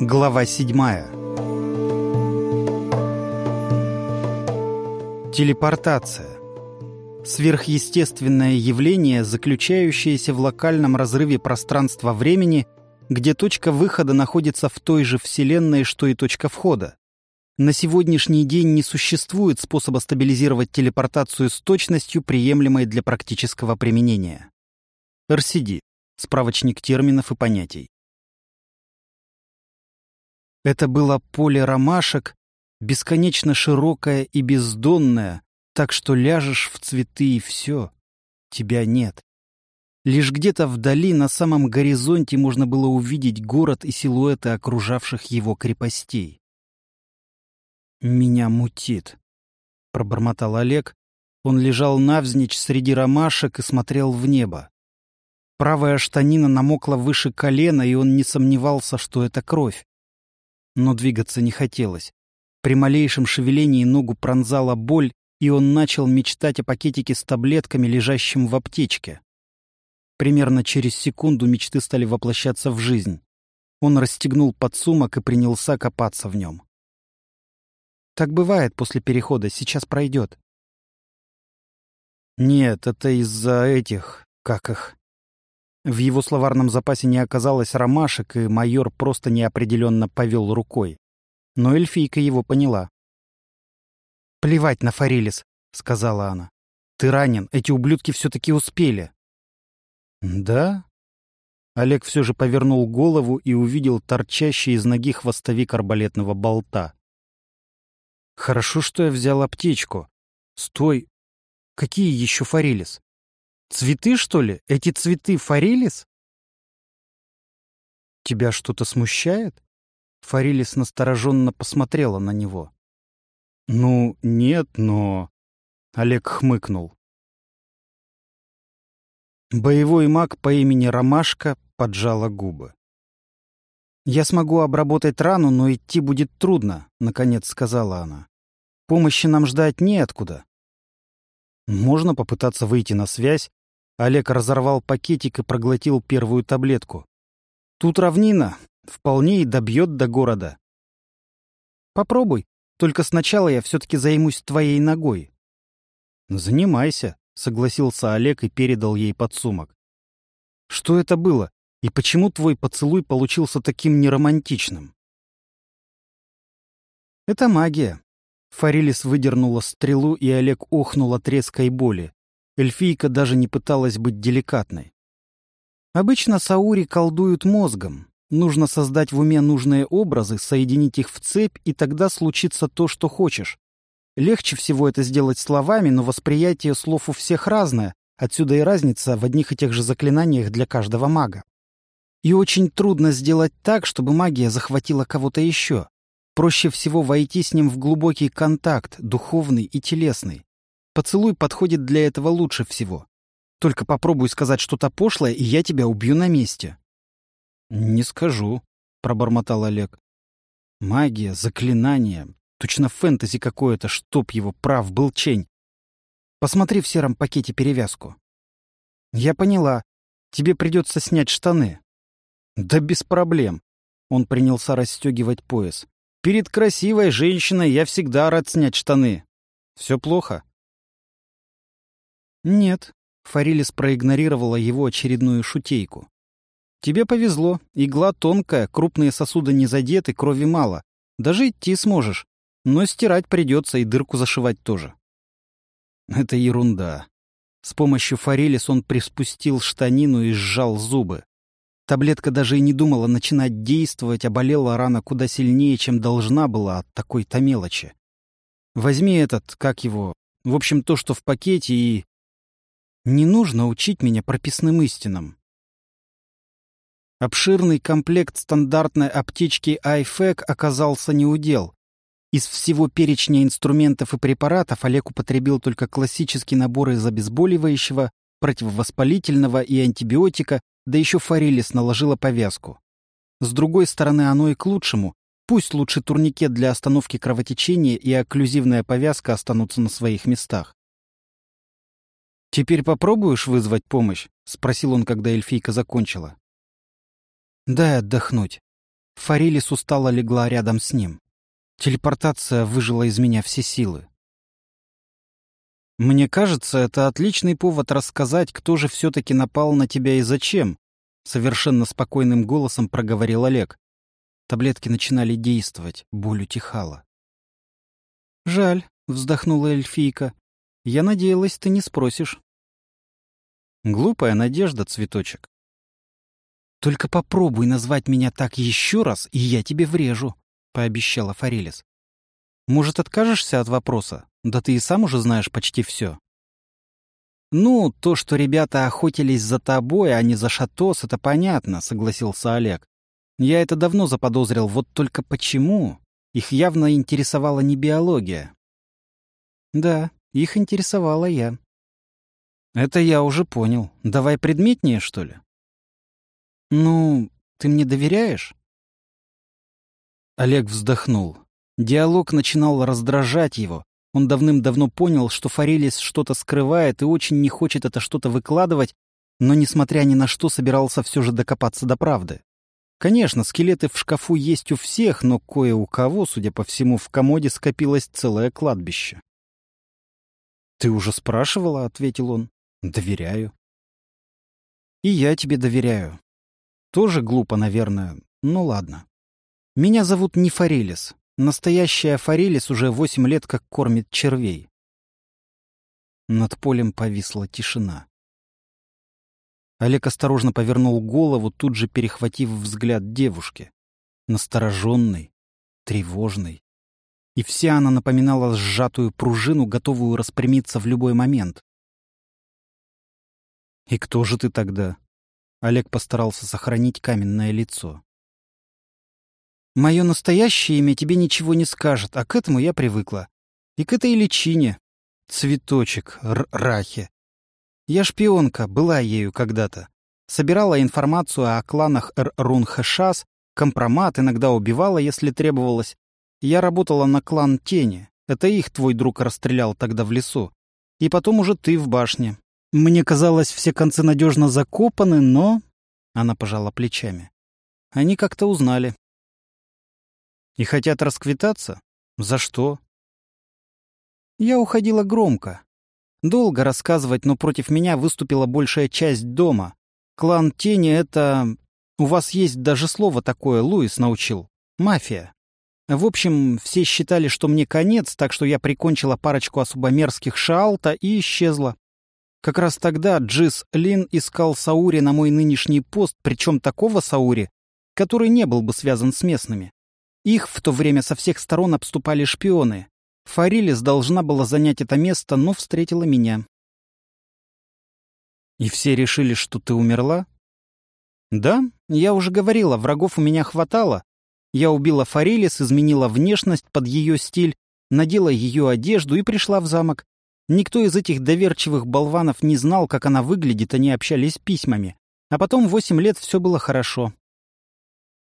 Глава седьмая Телепортация. Сверхъестественное явление, заключающееся в локальном разрыве пространства-времени, где точка выхода находится в той же Вселенной, что и точка входа. На сегодняшний день не существует способа стабилизировать телепортацию с точностью, приемлемой для практического применения. RCD. Справочник терминов и понятий. Это было поле ромашек, бесконечно широкое и бездонное, так что ляжешь в цветы и все. Тебя нет. Лишь где-то вдали, на самом горизонте, можно было увидеть город и силуэты окружавших его крепостей. «Меня мутит», — пробормотал Олег. Он лежал навзничь среди ромашек и смотрел в небо. Правая штанина намокла выше колена, и он не сомневался, что это кровь. Но двигаться не хотелось. При малейшем шевелении ногу пронзала боль, и он начал мечтать о пакетике с таблетками, лежащем в аптечке. Примерно через секунду мечты стали воплощаться в жизнь. Он расстегнул подсумок и принялся копаться в нем. Так бывает после перехода, сейчас пройдет. Нет, это из-за этих, как их, в его словарном запасе не оказалось ромашек, и майор просто неопределенно повел рукой. Но эльфийка его поняла. «Плевать на Форелис», — сказала она. «Ты ранен, эти ублюдки все-таки успели». «Да?» Олег все же повернул голову и увидел торчащий из ноги хвостовик арбалетного болта. «Хорошо, что я взял аптечку. Стой! Какие еще Форелис?» Цветы, что ли? Эти цветы Форелис? Тебя что-то смущает? Форелис настороженно посмотрела на него. Ну, нет, но... Олег хмыкнул. Боевой маг по имени Ромашка поджала губы. «Я смогу обработать рану, но идти будет трудно», — наконец сказала она. «Помощи нам ждать неоткуда. Можно попытаться выйти на связь. Олег разорвал пакетик и проглотил первую таблетку. Тут равнина. Вполне и добьет до города. Попробуй. Только сначала я все-таки займусь твоей ногой. Занимайся, согласился Олег и передал ей подсумок. Что это было? И почему твой поцелуй получился таким неромантичным? Это магия, Фарилис выдернула стрелу, и Олег охнул от резкой боли. Эльфийка даже не пыталась быть деликатной. Обычно саури колдуют мозгом. Нужно создать в уме нужные образы, соединить их в цепь, и тогда случится то, что хочешь. Легче всего это сделать словами, но восприятие слов у всех разное, отсюда и разница в одних и тех же заклинаниях для каждого мага. И очень трудно сделать так, чтобы магия захватила кого-то еще. Проще всего войти с ним в глубокий контакт, духовный и телесный. Поцелуй подходит для этого лучше всего. Только попробуй сказать что-то пошлое, и я тебя убью на месте. — Не скажу, — пробормотал Олег. — Магия, заклинание, точно фэнтези какое-то, чтоб его прав был чень. Посмотри в сером пакете перевязку. — Я поняла. Тебе придется снять штаны. — Да без проблем. Он принялся расстегивать пояс. Перед красивой женщиной я всегда рад снять штаны. Все плохо? Нет. Фарилис проигнорировала его очередную шутейку. Тебе повезло. Игла тонкая, крупные сосуды не задеты, крови мало. Даже идти сможешь. Но стирать придется и дырку зашивать тоже. Это ерунда. С помощью Фарилис он приспустил штанину и сжал зубы. Таблетка даже и не думала начинать действовать, а болела рана куда сильнее, чем должна была от такой-то мелочи. Возьми этот, как его, в общем, то, что в пакете, и... Не нужно учить меня прописным истинам. Обширный комплект стандартной аптечки iFAC оказался неудел. Из всего перечня инструментов и препаратов Олег употребил только классический набор из обезболивающего, противовоспалительного и антибиотика, да еще Форелис наложила повязку. С другой стороны, оно и к лучшему. Пусть лучше турникет для остановки кровотечения и окклюзивная повязка останутся на своих местах. «Теперь попробуешь вызвать помощь?» — спросил он, когда эльфийка закончила. Дай отдохнуть. Фарилис устало легла рядом с ним. Телепортация выжила из меня все силы. «Мне кажется, это отличный повод рассказать, кто же все-таки напал на тебя и зачем», — совершенно спокойным голосом проговорил Олег. Таблетки начинали действовать, боль утихала. «Жаль», — вздохнула эльфийка. «Я надеялась, ты не спросишь». «Глупая надежда, цветочек. «Только попробуй назвать меня так еще раз, и я тебе врежу», — пообещала Форелис. «Может, откажешься от вопроса? Да ты и сам уже знаешь почти все». «Ну, то, что ребята охотились за тобой, а не за Шатос, это понятно», — согласился Олег. «Я это давно заподозрил, вот только почему? Их явно интересовала не биология». «Да, их интересовала я». «Это я уже понял. Давай предметнее, что ли?» «Ну, ты мне доверяешь?» Олег вздохнул. Диалог начинал раздражать его. Он давным-давно понял, что Форелис что-то скрывает и очень не хочет это что-то выкладывать, но, несмотря ни на что, собирался все же докопаться до правды. Конечно, скелеты в шкафу есть у всех, но кое у кого, судя по всему, в комоде скопилось целое кладбище. «Ты уже спрашивала?» — ответил он. «Доверяю». «И я тебе доверяю. Тоже глупо, наверное. Ну ладно. Меня зовут не Форелис. Настоящая Форелис уже восемь лет как кормит червей. Над полем повисла тишина. Олег осторожно повернул голову, тут же перехватив взгляд девушки. Настороженный, тревожный. И вся она напоминала сжатую пружину, готовую распрямиться в любой момент. «И кто же ты тогда?» Олег постарался сохранить каменное лицо. «Мое настоящее имя тебе ничего не скажет, а к этому я привыкла. И к этой личине. Цветочек, рахе. Я шпионка, была ею когда-то. Собирала информацию о кланах Рун-Хэшас, компромат, иногда убивала, если требовалось. Я работала на клан Тени. Это их твой друг расстрелял тогда в лесу. И потом уже ты в башне. Мне казалось, все концы надежно закопаны, но... Она пожала плечами. Они как-то узнали. И хотят расквитаться? За что? Я уходила громко. Долго рассказывать, но против меня выступила большая часть дома. Клан Тени — это... У вас есть даже слово такое, Луис научил. Мафия. В общем, все считали, что мне конец, так что я прикончила парочку особомерзких шаалта и исчезла. Как раз тогда Джис Лин искал Саури на мой нынешний пост, причем такого Саури, который не был бы связан с местными. Их в то время со всех сторон обступали шпионы. Фарилис должна была занять это место, но встретила меня. «И все решили, что ты умерла?» «Да, я уже говорила, врагов у меня хватало. Я убила Фарилис, изменила внешность под ее стиль, надела ее одежду и пришла в замок. Никто из этих доверчивых болванов не знал, как она выглядит, они общались письмами. А потом восемь лет все было хорошо.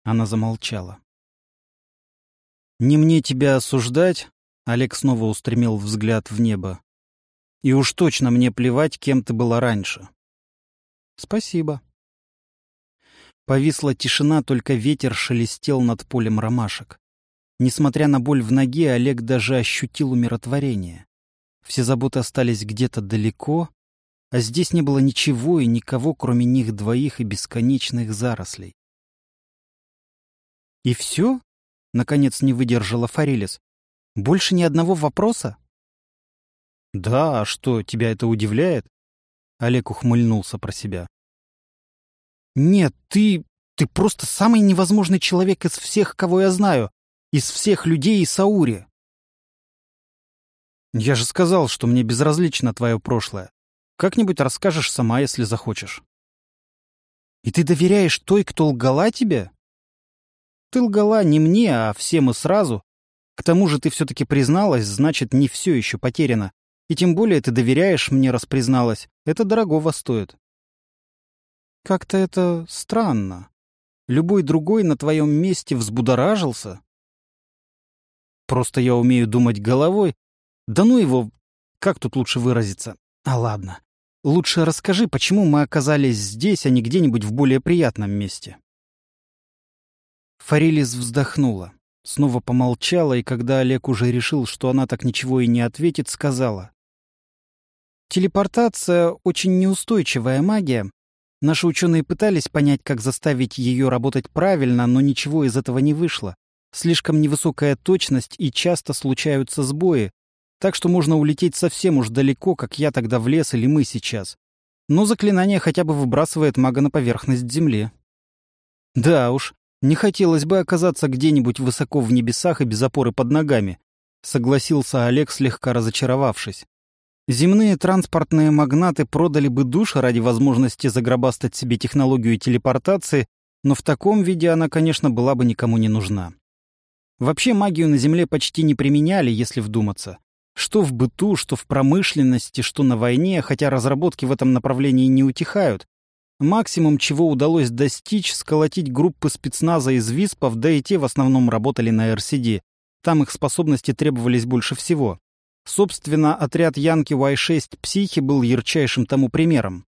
Она замолчала. «Не мне тебя осуждать», — Олег снова устремил взгляд в небо. «И уж точно мне плевать, кем ты была раньше». «Спасибо». Повисла тишина, только ветер шелестел над полем ромашек. Несмотря на боль в ноге, Олег даже ощутил умиротворение. Все заботы остались где-то далеко, а здесь не было ничего и никого, кроме них двоих и бесконечных зарослей. «И все?» — наконец не выдержала Форелис. «Больше ни одного вопроса?» «Да, а что, тебя это удивляет?» Олег ухмыльнулся про себя. «Нет, ты... ты просто самый невозможный человек из всех, кого я знаю. Из всех людей и Саури. Я же сказал, что мне безразлично твое прошлое. Как-нибудь расскажешь сама, если захочешь. И ты доверяешь той, кто лгала тебе? Ты лгала не мне, а всем и сразу. К тому же ты все-таки призналась, значит, не все еще потеряно. И тем более ты доверяешь мне, раз призналась. Это дорогого стоит. Как-то это странно. Любой другой на твоем месте взбудоражился. Просто я умею думать головой, да ну его... Как тут лучше выразиться? А ладно. Лучше расскажи, почему мы оказались здесь, а не где-нибудь в более приятном месте. Фарилис вздохнула. Снова помолчала, и когда Олег уже решил, что она так ничего и не ответит, сказала. «Телепортация — очень неустойчивая магия. Наши ученые пытались понять, как заставить ее работать правильно, но ничего из этого не вышло. Слишком невысокая точность и часто случаются сбои, так что можно улететь совсем уж далеко, как я тогда в лес или мы сейчас. Но заклинание хотя бы выбрасывает мага на поверхность Земли. Да уж, не хотелось бы оказаться где-нибудь высоко в небесах и без опоры под ногами, согласился Олег, слегка разочаровавшись. Земные транспортные магнаты продали бы душ ради возможности загробастать себе технологию телепортации, но в таком виде она, конечно, была бы никому не нужна. Вообще магию на Земле почти не применяли, если вдуматься. Что в быту, что в промышленности, что на войне, хотя разработки в этом направлении не утихают. Максимум, чего удалось достичь, сколотить группы спецназа из ВИСПов, да и те в основном работали на РСД. Там их способности требовались больше всего. Собственно, отряд Янки Y6 «Психи» был ярчайшим тому примером.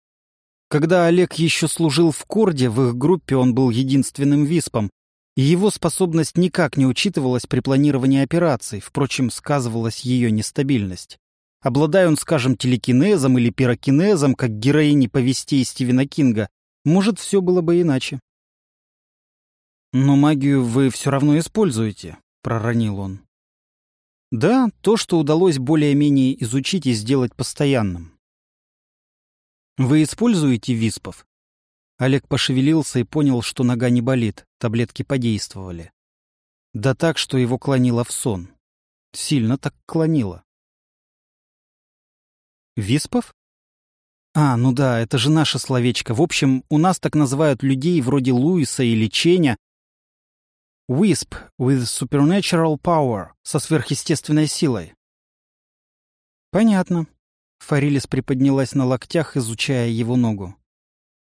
Когда Олег еще служил в Корде, в их группе он был единственным ВИСПом, его способность никак не учитывалась при планировании операций, впрочем, сказывалась ее нестабильность. Обладая он, скажем, телекинезом или пирокинезом, как героини повестей Стивена Кинга, может, все было бы иначе. «Но магию вы все равно используете», — проронил он. «Да, то, что удалось более-менее изучить и сделать постоянным». «Вы используете виспов?» Олег пошевелился и понял, что нога не болит, таблетки подействовали. Да так, что его клонило в сон. Сильно так клонило. Виспов? А, ну да, это же наше словечко. В общем, у нас так называют людей вроде Луиса или Ченя. Wisp with supernatural power, со сверхъестественной силой. Понятно. Фарилис приподнялась на локтях, изучая его ногу.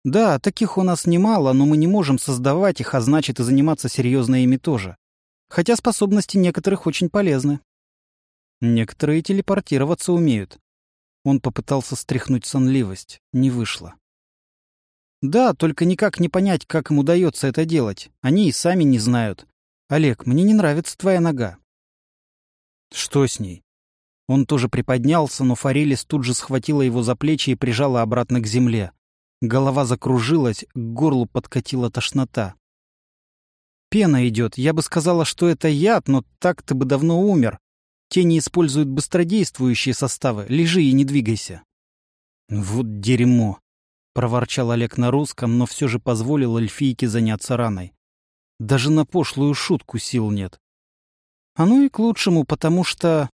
Да, таких у нас немало, но мы не можем создавать их, а значит и заниматься серьезно ими тоже. Хотя способности некоторых очень полезны. Некоторые телепортироваться умеют. Он попытался стряхнуть сонливость. Не вышло. Да, только никак не понять, как им удается это делать. Они и сами не знают. Олег, мне не нравится твоя нога. Что с ней? Он тоже приподнялся, но Форелис тут же схватила его за плечи и прижала обратно к земле. Голова закружилась, к горлу подкатила тошнота. «Пена идет. Я бы сказала, что это яд, но так ты бы давно умер. Тени используют быстродействующие составы. Лежи и не двигайся». «Вот дерьмо!» — проворчал Олег на русском, но все же позволил эльфийке заняться раной. «Даже на пошлую шутку сил нет». «Оно и к лучшему, потому что...»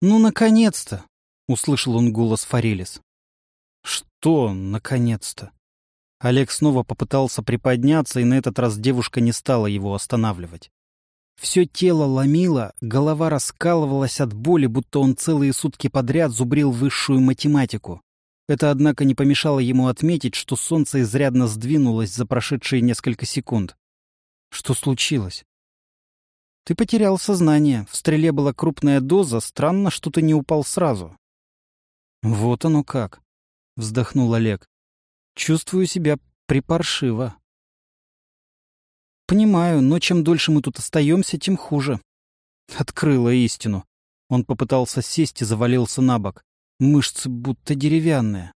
«Ну, наконец-то!» — услышал он голос Форелис. «Что, наконец-то?» Олег снова попытался приподняться, и на этот раз девушка не стала его останавливать. Все тело ломило, голова раскалывалась от боли, будто он целые сутки подряд зубрил высшую математику. Это, однако, не помешало ему отметить, что солнце изрядно сдвинулось за прошедшие несколько секунд. Что случилось? Ты потерял сознание. В стреле была крупная доза. Странно, что ты не упал сразу. «Вот оно как!» — вздохнул Олег. «Чувствую себя припаршиво». «Понимаю, но чем дольше мы тут остаемся, тем хуже». Открыла истину. Он попытался сесть и завалился на бок. Мышцы будто деревянные.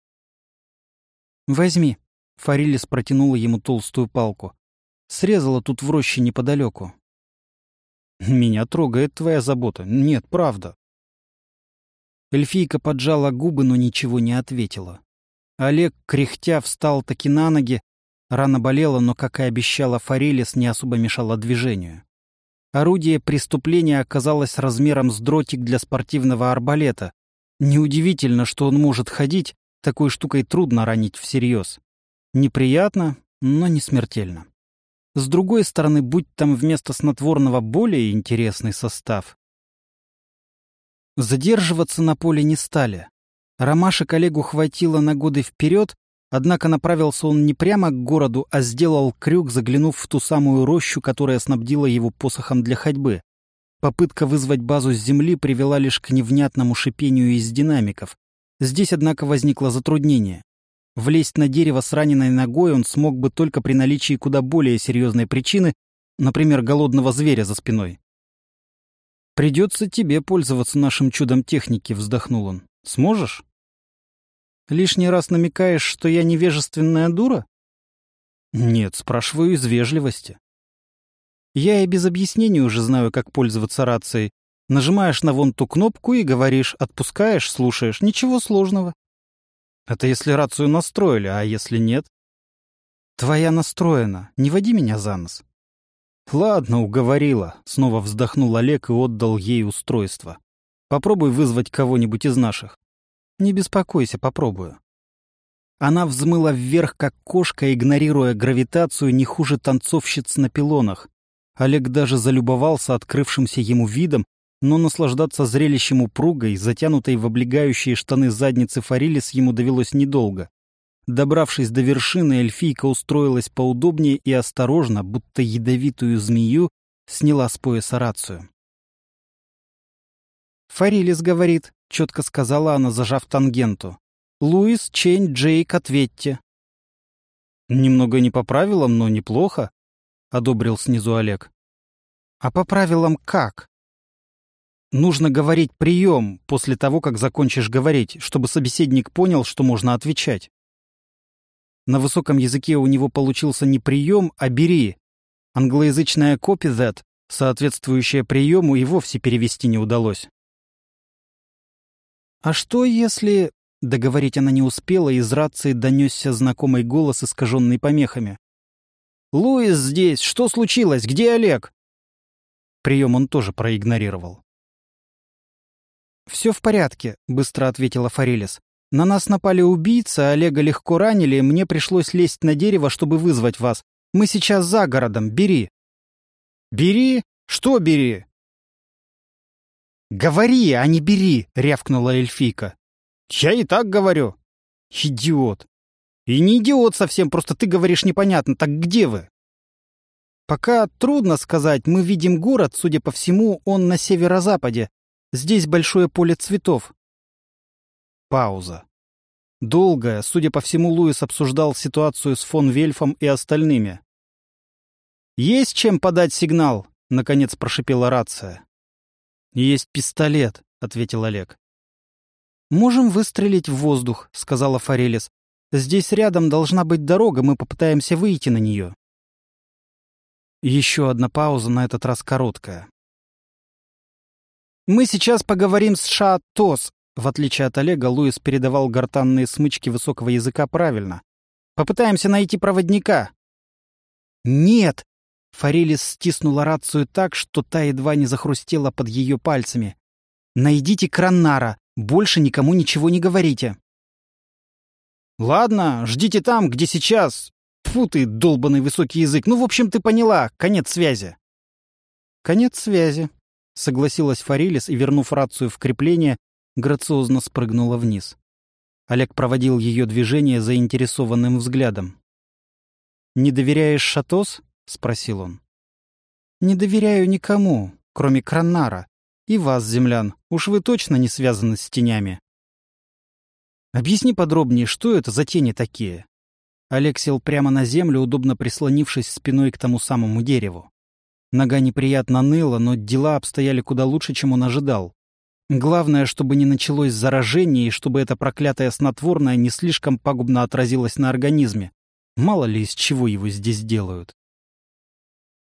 «Возьми». Фарилис протянула ему толстую палку. Срезала тут в роще неподалеку. «Меня трогает твоя забота. Нет, правда. Эльфийка поджала губы, но ничего не ответила. Олег, кряхтя, встал таки на ноги. Рана болела, но, как и обещала Форелис, не особо мешала движению. Орудие преступления оказалось размером с дротик для спортивного арбалета. Неудивительно, что он может ходить, такой штукой трудно ранить всерьез. Неприятно, но не смертельно. С другой стороны, будь там вместо снотворного более интересный состав, Задерживаться на поле не стали. Ромаши коллегу хватило на годы вперед, однако направился он не прямо к городу, а сделал крюк, заглянув в ту самую рощу, которая снабдила его посохом для ходьбы. Попытка вызвать базу с земли привела лишь к невнятному шипению из динамиков. Здесь, однако, возникло затруднение. Влезть на дерево с раненой ногой он смог бы только при наличии куда более серьезной причины, например, голодного зверя за спиной. «Придется тебе пользоваться нашим чудом техники», — вздохнул он. «Сможешь?» «Лишний раз намекаешь, что я невежественная дура?» «Нет, спрашиваю из вежливости». «Я и без объяснений уже знаю, как пользоваться рацией. Нажимаешь на вон ту кнопку и говоришь, отпускаешь, слушаешь. Ничего сложного». «Это если рацию настроили, а если нет?» «Твоя настроена. Не води меня за нос». «Ладно, уговорила», — снова вздохнул Олег и отдал ей устройство. «Попробуй вызвать кого-нибудь из наших». «Не беспокойся, попробую». Она взмыла вверх, как кошка, игнорируя гравитацию не хуже танцовщиц на пилонах. Олег даже залюбовался открывшимся ему видом, но наслаждаться зрелищем упругой, затянутой в облегающие штаны задницы Фарилис ему довелось недолго. Добравшись до вершины, эльфийка устроилась поудобнее и осторожно, будто ядовитую змею, сняла с пояса рацию. «Фарилис говорит», — четко сказала она, зажав тангенту. «Луис, Чейн, Джейк, ответьте». «Немного не по правилам, но неплохо», — одобрил снизу Олег. «А по правилам как?» «Нужно говорить прием после того, как закончишь говорить, чтобы собеседник понял, что можно отвечать». На высоком языке у него получился не прием, а бери. Англоязычная copy that, соответствующая приему, и вовсе перевести не удалось. «А что если...» — договорить она не успела, из рации донесся знакомый голос, искаженный помехами. «Луис здесь! Что случилось? Где Олег?» Прием он тоже проигнорировал. «Все в порядке», — быстро ответила Форелис. На нас напали убийцы, Олега легко ранили, мне пришлось лезть на дерево, чтобы вызвать вас. Мы сейчас за городом, бери». «Бери? Что бери?» «Говори, а не бери!» — рявкнула эльфийка. «Я и так говорю». «Идиот!» «И не идиот совсем, просто ты говоришь непонятно. Так где вы?» «Пока трудно сказать. Мы видим город, судя по всему, он на северо-западе. Здесь большое поле цветов. Пауза. Долгая, судя по всему, Луис обсуждал ситуацию с фон Вельфом и остальными. «Есть чем подать сигнал?» — наконец прошипела рация. «Есть пистолет», — ответил Олег. «Можем выстрелить в воздух», — сказала Форелис. «Здесь рядом должна быть дорога, мы попытаемся выйти на нее». Еще одна пауза, на этот раз короткая. «Мы сейчас поговорим с Ша-Тос», в отличие от Олега, Луис передавал гортанные смычки высокого языка правильно. «Попытаемся найти проводника». «Нет!» Форелис стиснула рацию так, что та едва не захрустела под ее пальцами. «Найдите Краннара. Больше никому ничего не говорите». «Ладно, ждите там, где сейчас. Фу ты, долбанный высокий язык. Ну, в общем, ты поняла. Конец связи». «Конец связи», — согласилась Форелис и, вернув рацию в крепление, грациозно спрыгнула вниз. Олег проводил ее движение заинтересованным взглядом. «Не доверяешь Шатос?» — спросил он. «Не доверяю никому, кроме Краннара. И вас, землян, уж вы точно не связаны с тенями». «Объясни подробнее, что это за тени такие?» Олег сел прямо на землю, удобно прислонившись спиной к тому самому дереву. Нога неприятно ныла, но дела обстояли куда лучше, чем он ожидал. Главное, чтобы не началось заражение и чтобы это проклятое снотворное не слишком пагубно отразилось на организме. Мало ли из чего его здесь делают.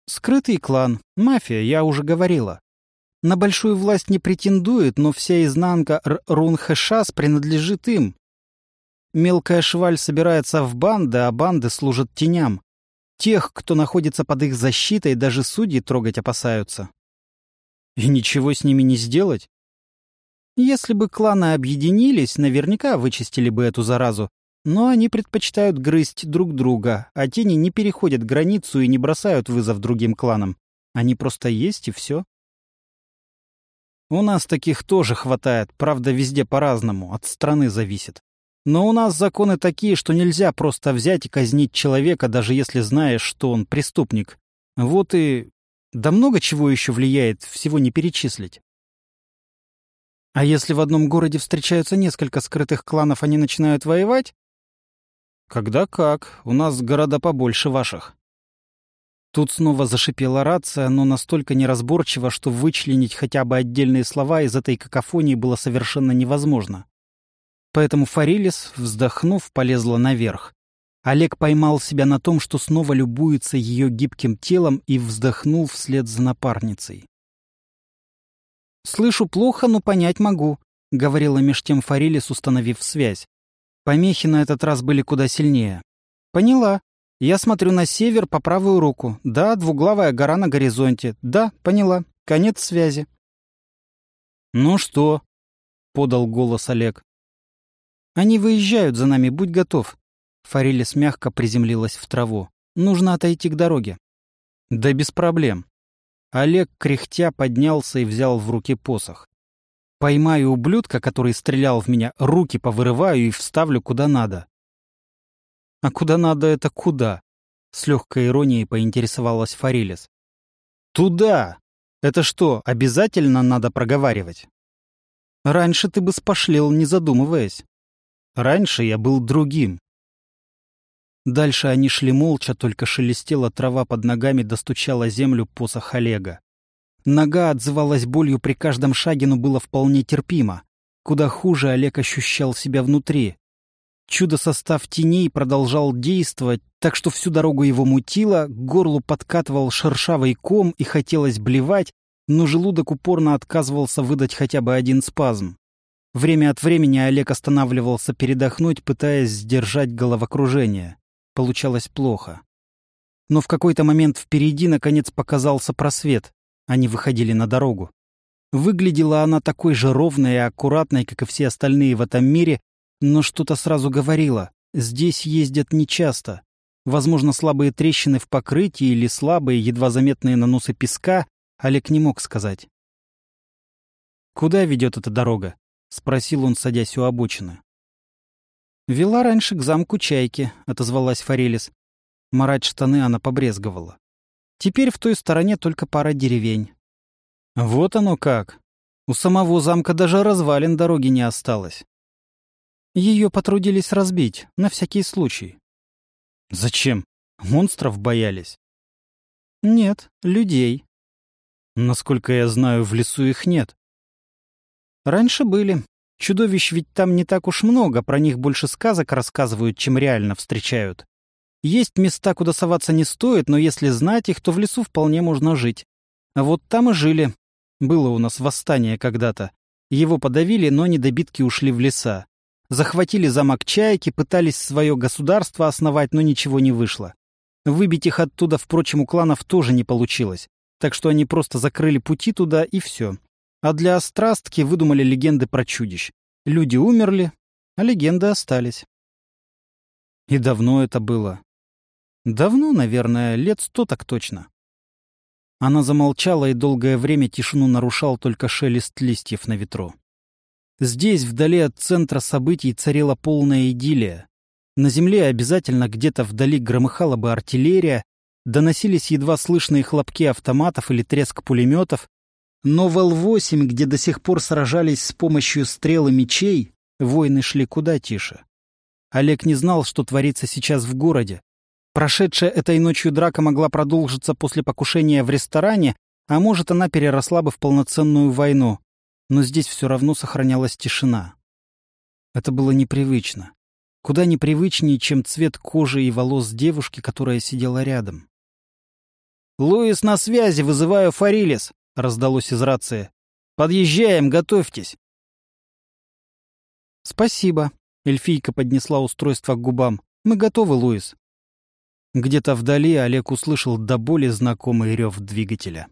Скрытый клан, мафия, я уже говорила. На большую власть не претендует, но вся изнанка Рунхэшас принадлежит им. Мелкая шваль собирается в банды, а банды служат теням. Тех, кто находится под их защитой, даже судьи трогать опасаются. И ничего с ними не сделать? Если бы кланы объединились, наверняка вычистили бы эту заразу. Но они предпочитают грызть друг друга, а тени не переходят границу и не бросают вызов другим кланам. Они просто есть и все. У нас таких тоже хватает, правда, везде по-разному, от страны зависит. Но у нас законы такие, что нельзя просто взять и казнить человека, даже если знаешь, что он преступник. Вот и... Да много чего еще влияет, всего не перечислить. А если в одном городе встречаются несколько скрытых кланов, они начинают воевать? Когда как. У нас города побольше ваших. Тут снова зашипела рация, но настолько неразборчиво, что вычленить хотя бы отдельные слова из этой какофонии было совершенно невозможно. Поэтому Фарилис, вздохнув, полезла наверх. Олег поймал себя на том, что снова любуется ее гибким телом и вздохнул вслед за напарницей. «Слышу плохо, но понять могу», — говорила меж тем Фарилис, установив связь. Помехи на этот раз были куда сильнее. «Поняла. Я смотрю на север по правую руку. Да, двуглавая гора на горизонте. Да, поняла. Конец связи». «Ну что?» — подал голос Олег. «Они выезжают за нами, будь готов». Фарилис мягко приземлилась в траву. «Нужно отойти к дороге». «Да без проблем». Олег, кряхтя, поднялся и взял в руки посох. Поймаю ублюдка, который стрелял в меня, руки повырываю и вставлю куда надо. А куда надо это куда? С легкой иронией поинтересовалась Фарилис. Туда! Это что, обязательно надо проговаривать? Раньше ты бы спошлил, не задумываясь. Раньше я был другим. Дальше они шли молча, только шелестела трава под ногами, достучала землю посох Олега. Нога отзывалась болью при каждом шаге, но было вполне терпимо. Куда хуже Олег ощущал себя внутри. Чудо-состав теней продолжал действовать, так что всю дорогу его мутило, горлу подкатывал шершавый ком и хотелось блевать, но желудок упорно отказывался выдать хотя бы один спазм. Время от времени Олег останавливался передохнуть, пытаясь сдержать головокружение. Получалось плохо. Но в какой-то момент впереди наконец показался просвет. Они выходили на дорогу. Выглядела она такой же ровной и аккуратной, как и все остальные в этом мире, но что-то сразу говорило. Здесь ездят нечасто. Возможно, слабые трещины в покрытии или слабые, едва заметные наносы песка, Олег не мог сказать. «Куда ведет эта дорога?» — спросил он, садясь у обочины. «Вела раньше к замку Чайки», — отозвалась Форелис. Марать штаны она побрезговала. Теперь в той стороне только пара деревень. Вот оно как. У самого замка даже развалин дороги не осталось. Ее потрудились разбить, на всякий случай. Зачем? Монстров боялись? Нет, людей. Насколько я знаю, в лесу их нет. Раньше были. Чудовищ ведь там не так уж много, про них больше сказок рассказывают, чем реально встречают. Есть места, куда соваться не стоит, но если знать их, то в лесу вполне можно жить. А вот там и жили. Было у нас восстание когда-то. Его подавили, но недобитки ушли в леса. Захватили замок Чайки, пытались свое государство основать, но ничего не вышло. Выбить их оттуда, впрочем, у кланов тоже не получилось. Так что они просто закрыли пути туда и все. А для острастки выдумали легенды про чудищ. Люди умерли, а легенды остались. И давно это было. Давно, наверное, лет сто так точно. Она замолчала, и долгое время тишину нарушал только шелест листьев на ветру. Здесь, вдали от центра событий, царила полная идиллия. На земле обязательно где-то вдали громыхала бы артиллерия, доносились едва слышные хлопки автоматов или треск пулеметов, но в Л-8, где до сих пор сражались с помощью стрел и мечей, войны шли куда тише. Олег не знал, что творится сейчас в городе, Прошедшая этой ночью драка могла продолжиться после покушения в ресторане, а может, она переросла бы в полноценную войну. Но здесь все равно сохранялась тишина. Это было непривычно. Куда непривычнее, чем цвет кожи и волос девушки, которая сидела рядом. «Луис на связи, вызываю Фарилис», — раздалось из рации. «Подъезжаем, готовьтесь». «Спасибо», — эльфийка поднесла устройство к губам. «Мы готовы, Луис». Где-то вдали Олег услышал до боли знакомый рев двигателя.